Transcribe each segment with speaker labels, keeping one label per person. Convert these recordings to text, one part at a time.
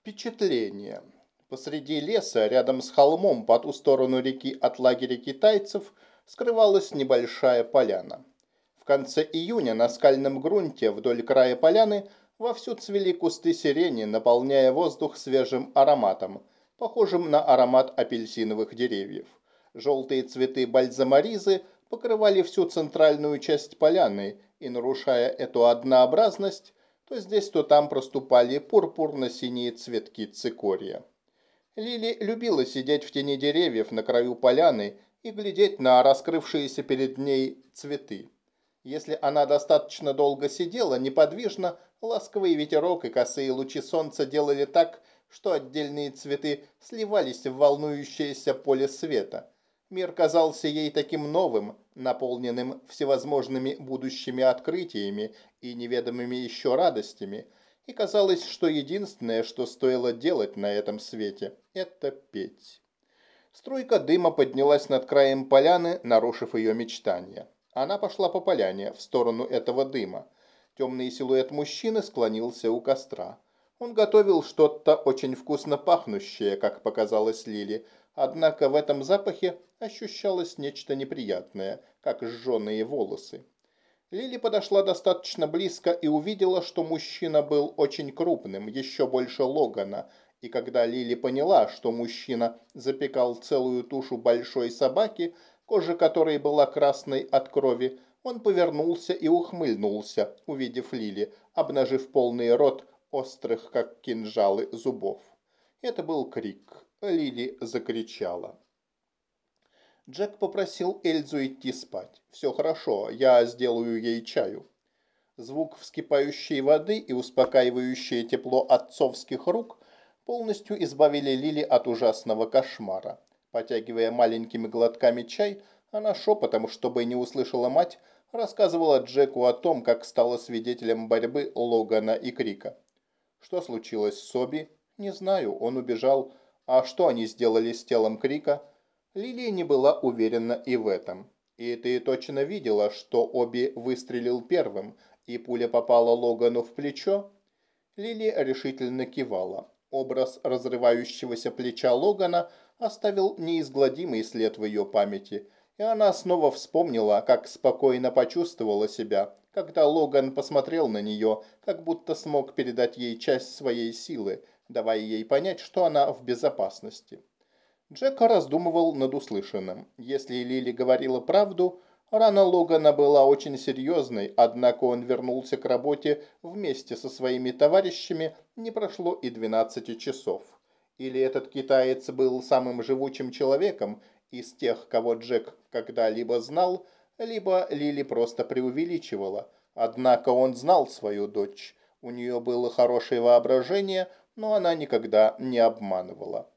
Speaker 1: Впечатление. Посреди леса, рядом с холмом, по ту сторону реки от лагеря китайцев, скрывалась небольшая поляна. В конце июня на скальном грунте вдоль края поляны вовсю цвели кусты сирени, наполняя воздух свежим ароматом, похожим на аромат апельсиновых деревьев. Желтые цветы бальзамаризы покрывали всю центральную часть поляны, и, нарушая эту однообразность, то здесь, то там проступали пурпурно-синие цветки цикория. Лили любила сидеть в тени деревьев на краю поляны и глядеть на раскрывшиеся перед ней цветы. Если она достаточно долго сидела, неподвижно, ласковый ветерок и косые лучи солнца делали так, что отдельные цветы сливались в волнующееся поле света. Мир казался ей таким новым, наполненным всевозможными будущими открытиями и неведомыми еще радостями, и казалось, что единственное, что стоило делать на этом свете, это петь. Струйка дыма поднялась над краем поляны, нарушив ее мечтания. Она пошла по поляне, в сторону этого дыма. Темный силуэт мужчины склонился у костра. Он готовил что-то очень вкусно пахнущее, как показалось Лили, однако в этом запахе ощущалось нечто неприятное, как сжженные волосы. Лили подошла достаточно близко и увидела, что мужчина был очень крупным, еще больше Логана, и когда Лили поняла, что мужчина запекал целую тушу большой собаки, кожа которой была красной от крови, он повернулся и ухмыльнулся, увидев Лили, обнажив полный рот острых, как кинжалы, зубов. Это был крик. Лили закричала. Джек попросил Эльзу идти спать. «Все хорошо, я сделаю ей чаю». Звук вскипающей воды и успокаивающее тепло отцовских рук полностью избавили Лили от ужасного кошмара. Потягивая маленькими глотками чай, она шепотом, чтобы не услышала мать, рассказывала Джеку о том, как стала свидетелем борьбы Логана и Крика. Что случилось с Соби? Не знаю, он убежал а что они сделали с телом Крика? Лилия не была уверена и в этом. И ты точно видела, что Оби выстрелил первым, и пуля попала Логану в плечо? Лили решительно кивала. Образ разрывающегося плеча Логана оставил неизгладимый след в ее памяти, и она снова вспомнила, как спокойно почувствовала себя, когда Логан посмотрел на нее, как будто смог передать ей часть своей силы, давая ей понять, что она в безопасности. Джек раздумывал над услышанным. Если Лили говорила правду, рана Логана была очень серьезной, однако он вернулся к работе вместе со своими товарищами, не прошло и 12 часов. Или этот китаец был самым живучим человеком из тех, кого Джек когда-либо знал, либо Лили просто преувеличивала. Однако он знал свою дочь. У нее было хорошее воображение, но она никогда не обманывала.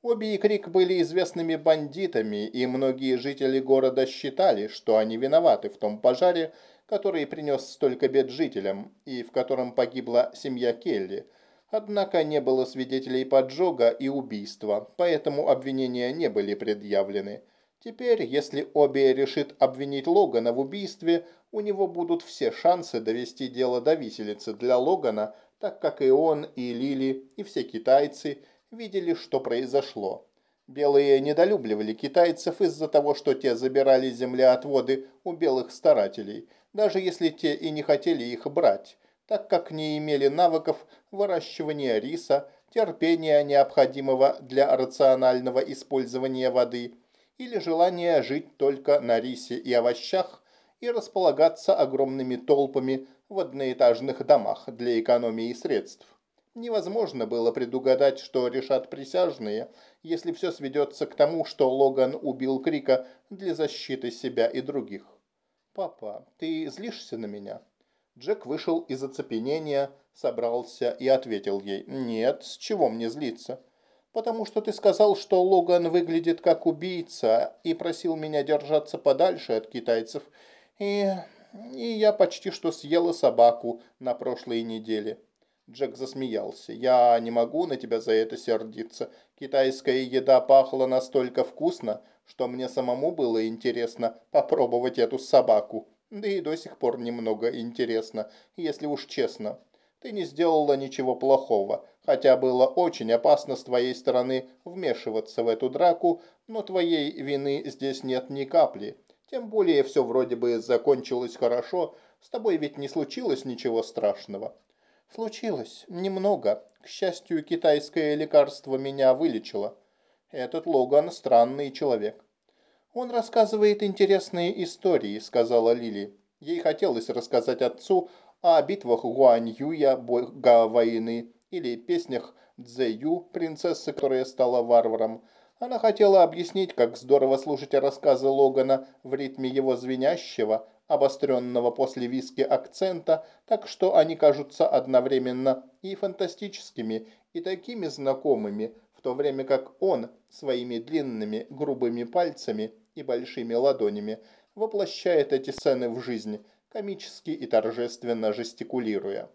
Speaker 1: Обе и Крик были известными бандитами, и многие жители города считали, что они виноваты в том пожаре, который принес столько бед жителям, и в котором погибла семья Келли. Однако не было свидетелей поджога и убийства, поэтому обвинения не были предъявлены. Теперь, если Оби решит обвинить Логана в убийстве, у него будут все шансы довести дело до виселицы для Логана – так как и он, и Лили, и все китайцы видели, что произошло. Белые недолюбливали китайцев из-за того, что те забирали землеотводы у белых старателей, даже если те и не хотели их брать, так как не имели навыков выращивания риса, терпения, необходимого для рационального использования воды, или желания жить только на рисе и овощах и располагаться огромными толпами в одноэтажных домах для экономии средств. Невозможно было предугадать, что решат присяжные, если все сведется к тому, что Логан убил Крика для защиты себя и других. «Папа, ты злишься на меня?» Джек вышел из оцепенения, собрался и ответил ей. «Нет, с чего мне злиться?» «Потому что ты сказал, что Логан выглядит как убийца и просил меня держаться подальше от китайцев. И и я почти что съела собаку на прошлой неделе». Джек засмеялся. «Я не могу на тебя за это сердиться. Китайская еда пахла настолько вкусно, что мне самому было интересно попробовать эту собаку. Да и до сих пор немного интересно, если уж честно. Ты не сделала ничего плохого, хотя было очень опасно с твоей стороны вмешиваться в эту драку, но твоей вины здесь нет ни капли. Тем более все вроде бы закончилось хорошо, с тобой ведь не случилось ничего страшного. Случилось. Немного. К счастью, китайское лекарство меня вылечило. Этот Логан странный человек. Он рассказывает интересные истории, сказала Лили. Ей хотелось рассказать отцу о битвах Гуань Юя, бога войны, или песнях Цзэю, принцессы, которая стала варваром. Она хотела объяснить, как здорово слушать рассказы Логана в ритме его звенящего, обостренного после виски акцента, так что они кажутся одновременно и фантастическими, и такими знакомыми, в то время как он своими длинными грубыми пальцами и большими ладонями воплощает эти сцены в жизнь, комически и торжественно жестикулируя.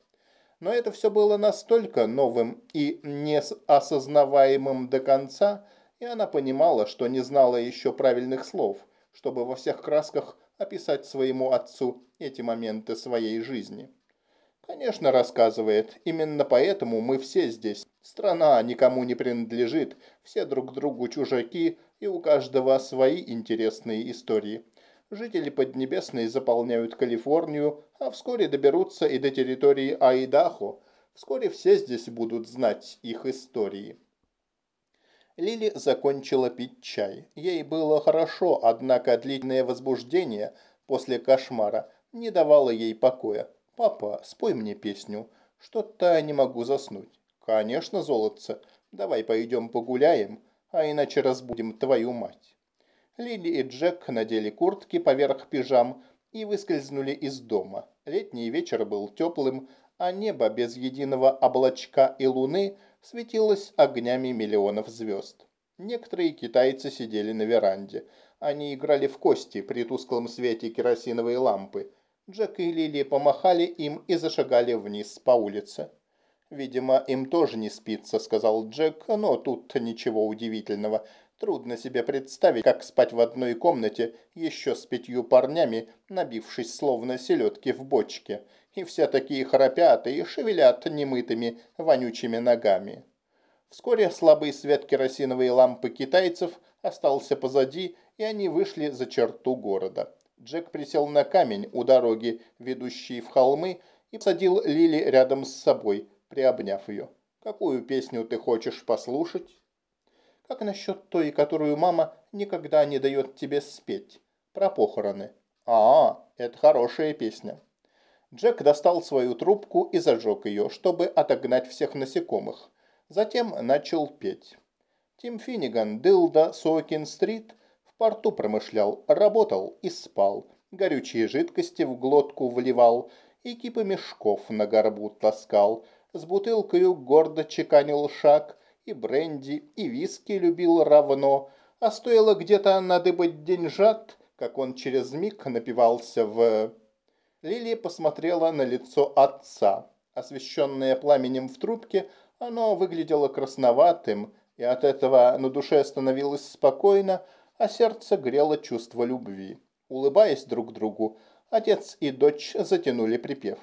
Speaker 1: Но это все было настолько новым и неосознаваемым до конца, и она понимала, что не знала еще правильных слов, чтобы во всех красках описать своему отцу эти моменты своей жизни. Конечно, рассказывает, именно поэтому мы все здесь. Страна никому не принадлежит, все друг другу чужаки, и у каждого свои интересные истории. Жители Поднебесной заполняют Калифорнию, а вскоре доберутся и до территории Айдахо. Вскоре все здесь будут знать их истории. Лили закончила пить чай. Ей было хорошо, однако длительное возбуждение после кошмара не давало ей покоя. «Папа, спой мне песню. Что-то не могу заснуть». «Конечно, золотце. Давай пойдем погуляем, а иначе разбудим твою мать». Лили и Джек надели куртки поверх пижам и выскользнули из дома. Летний вечер был теплым, а небо без единого облачка и луны светилось огнями миллионов звезд. Некоторые китайцы сидели на веранде. Они играли в кости при тусклом свете керосиновой лампы. Джек и Лили помахали им и зашагали вниз по улице. «Видимо, им тоже не спится», — сказал Джек, но тут ничего удивительного. Трудно себе представить, как спать в одной комнате еще с пятью парнями, набившись словно селедки в бочке. И все такие храпят и шевелят немытыми, вонючими ногами. Вскоре слабый свет керосиновой лампы китайцев остался позади, и они вышли за черту города. Джек присел на камень у дороги, ведущей в холмы, и посадил Лили рядом с собой, приобняв ее. «Какую песню ты хочешь послушать?» Как насчет той, которую мама никогда не дает тебе спеть? Про похороны. А, это хорошая песня. Джек достал свою трубку и зажег ее, чтобы отогнать всех насекомых. Затем начал петь. Тим Финниган, Дилда, Сокин-стрит в порту промышлял, работал и спал. Горючие жидкости в глотку вливал и кипы мешков на горбу таскал. С бутылкою гордо чеканил шаг, и бренди, и виски любил равно, а стоило где-то надыбать деньжат, как он через миг напивался в... Лилия посмотрела на лицо отца. Освещенное пламенем в трубке, оно выглядело красноватым, и от этого на душе становилось спокойно, а сердце грело чувство любви. Улыбаясь друг другу, отец и дочь затянули припев.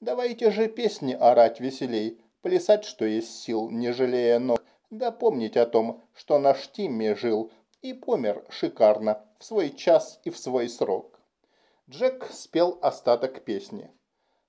Speaker 1: «Давайте же песни орать веселей», плясать, что есть сил, не жалея ног, да помнить о том, что наш Тимми жил и помер шикарно, в свой час и в свой срок. Джек спел остаток песни.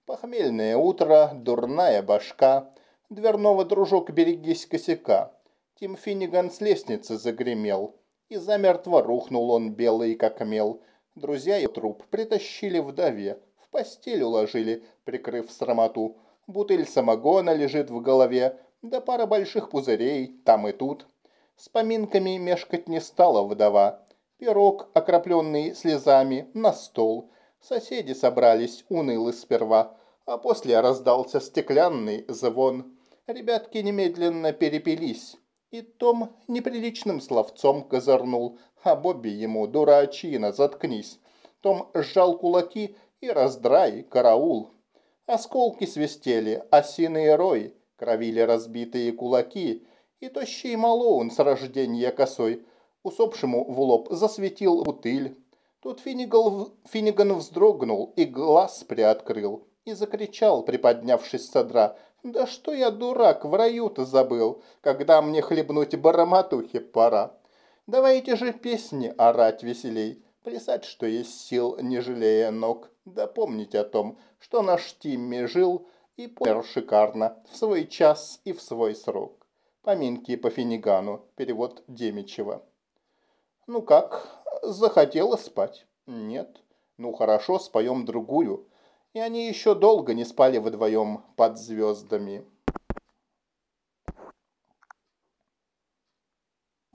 Speaker 1: Похмельное утро, дурная башка, дверного дружок берегись косяка. Тим Финниган с лестницы загремел, и замертво рухнул он белый как мел. Друзья и труп притащили вдове, в постель уложили, прикрыв срамоту, бутыль самогона лежит в голове, да пара больших пузырей там и тут. С поминками мешкать не стала вдова. Пирог, окропленный слезами, на стол. Соседи собрались, унылы сперва, а после раздался стеклянный звон. Ребятки немедленно перепились, и Том неприличным словцом козырнул, а Бобби ему дурачина, заткнись. Том сжал кулаки и раздрай, караул. Осколки свистели, осиные рой, кровили разбитые кулаки, и тощий Малоун с рождения косой усопшему в лоб засветил бутыль. Тут Финниган вздрогнул и глаз приоткрыл, и закричал, приподнявшись с содра. «Да что я, дурак, в раю-то забыл, когда мне хлебнуть бараматухи пора. Давайте же песни орать веселей, плясать, что есть сил, не жалея ног, да помнить о том, что наш Тимми жил и помер шикарно в свой час и в свой срок. Поминки по Финигану, перевод Демичева. Ну как, захотела спать? Нет. Ну хорошо, споем другую. И они еще долго не спали вдвоем под звездами.